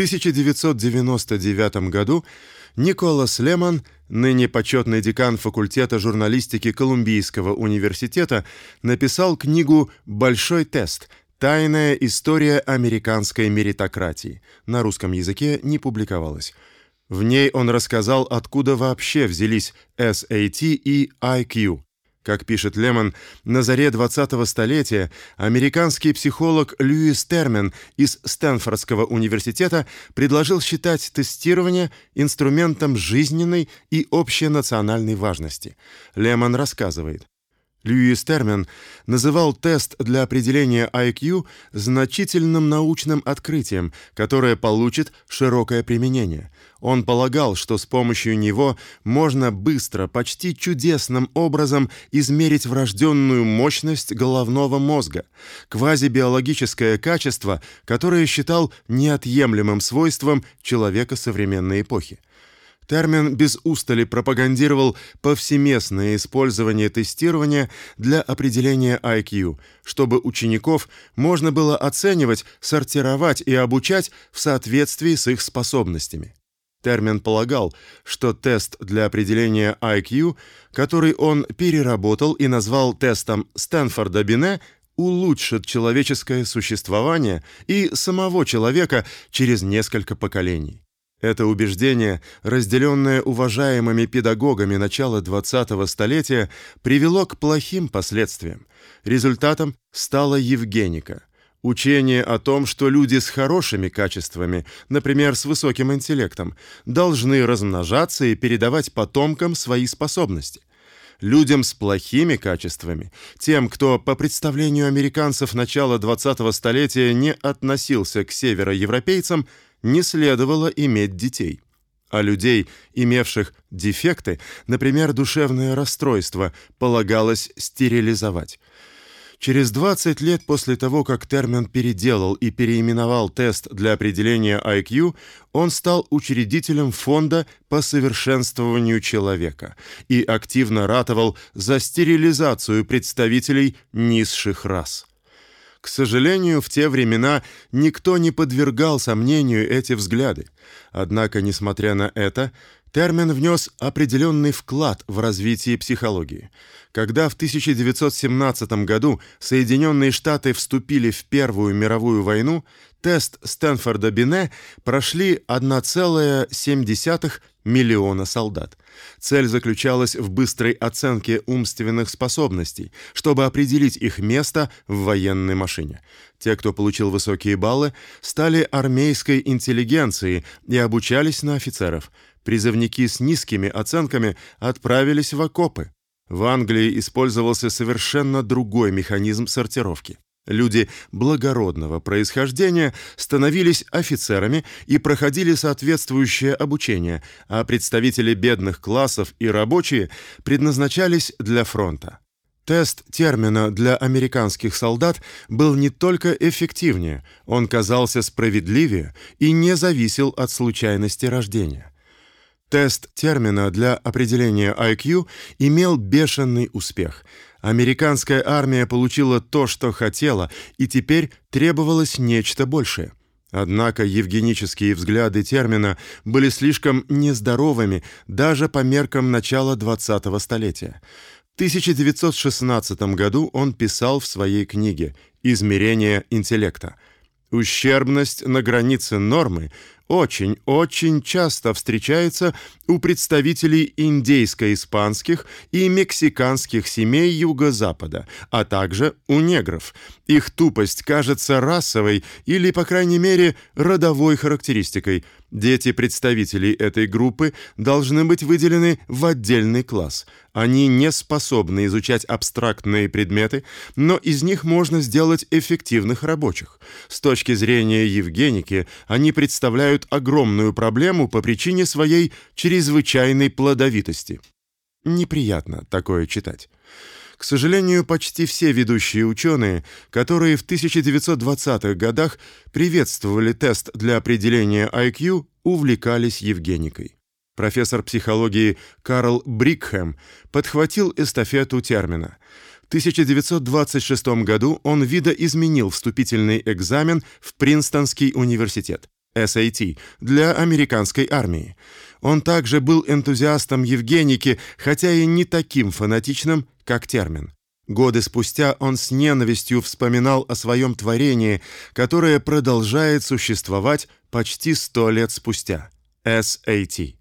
1999 году Николас Лемон, ныне почетный декан факультета журналистики Колумбийского университета, написал книгу Большой тест. Тайная история американской меритократии. На русском языке не публиковалась. В ней он рассказал, откуда вообще взялись SAT и IQ. Как пишет Лемон, на заре 20-го столетия американский психолог Льюис Термен из Стэнфордского университета предложил считать тестирование инструментом жизненной и общенациональной важности. Лемон рассказывает: Льюис Термен называл тест для определения IQ значительным научным открытием, которое получит широкое применение. Он полагал, что с помощью него можно быстро, почти чудесным образом измерить врожденную мощность головного мозга, квазибиологическое качество, которое считал неотъемлемым свойством человека современной эпохи. Термин без устали пропагандировал повсеместное использование тестирования для определения IQ, чтобы учеников можно было оценивать, сортировать и обучать в соответствии с их способностями. Термин полагал, что тест для определения IQ, который он переработал и назвал тестом Стэнфорда-Бине, улучшит человеческое существование и самого человека через несколько поколений. Это убеждение, разделенное уважаемыми педагогами начала 20-го столетия, привело к плохим последствиям. Результатом стала евгеника. Учение о том, что люди с хорошими качествами, например, с высоким интеллектом, должны размножаться и передавать потомкам свои способности. Людям с плохими качествами, тем, кто по представлению американцев начала 20-го столетия не относился к североевропейцам, не следовало иметь детей. А людей, имевших дефекты, например, душевное расстройство, полагалось стерилизовать. Через 20 лет после того, как Термен переделал и переименовал тест для определения IQ, он стал учредителем фонда по совершенствованию человека и активно ратовал за стерилизацию представителей низших рас. К сожалению, в те времена никто не подвергал сомнению эти взгляды. Однако, несмотря на это, термин внес определенный вклад в развитие психологии. Когда в 1917 году Соединенные Штаты вступили в Первую мировую войну, тест Стэнфорда-Бине прошли 1,7 миллиона солдат. Цель заключалась в быстрой оценке умственных способностей, чтобы определить их место в военной машине. Те, кто получил высокие баллы, стали армейской интеллигенцией и обучались на офицеров. Призывники с низкими оценками отправились в окопы. В Англии использовался совершенно другой механизм сортировки. Люди благородного происхождения становились офицерами и проходили соответствующее обучение, а представители бедных классов и рабочие предназначались для фронта. Тест термина для американских солдат был не только эффективнее, он казался справедливее и не зависел от случайности рождения. Тест термина для определения IQ имел бешеный успех – Американская армия получила то, что хотела, и теперь требовалось нечто большее. Однако евгенические взгляды термина были слишком нездоровыми даже по меркам начала 20-го столетия. В 1916 году он писал в своей книге Измерение интеллекта: Ущербность на границе нормы очень-очень часто встречается у представителей индейско-испанских и мексиканских семей юго-запада, а также у негров. Их тупость кажется расовой или, по крайней мере, родовой характеристикой. Дети представителей этой группы должны быть выделены в отдельный класс. Они не способны изучать абстрактные предметы, но из них можно сделать эффективных рабочих. С точки зрения евгеники, они представляют огромную проблему по причине своей чрезвычайной плодовитости. Неприятно такое читать. К сожалению, почти все ведущие ученые, которые в 1920-х годах приветствовали тест для определения IQ, увлекались евгеникой профессор психологии Карл Брикхэм подхватил эстафету термина. В 1926 году он видоизменил вступительный экзамен в Принстонский университет. SAT для американской армии. Он также был энтузиастом Евгеники, хотя и не таким фанатичным, как термин. Годы спустя он с ненавистью вспоминал о своем творении, которое продолжает существовать почти сто лет спустя. SAT.